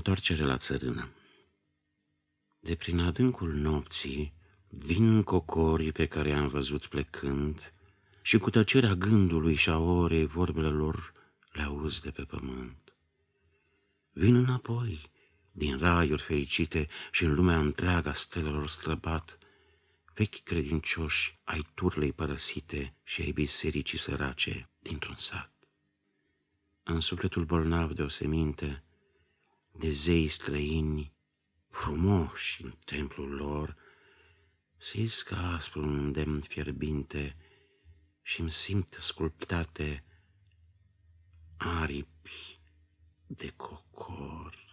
Întoarcere la țărână De prin adâncul nopții vin cocorii pe care am văzut plecând și cu tăcerea gândului și a orei vorbele lor le auzi de pe pământ. Vin înapoi din raiuri fericite și în lumea întreaga stelelor străbat, vechi credincioși ai turlei părăsite și ai bisericii sărace dintr-un sat. În sufletul bolnav de o seminte, de zei străini, frumoși în templul lor, se iscă aspru un îndemn fierbinte și-mi simt sculptate aripi de cocor.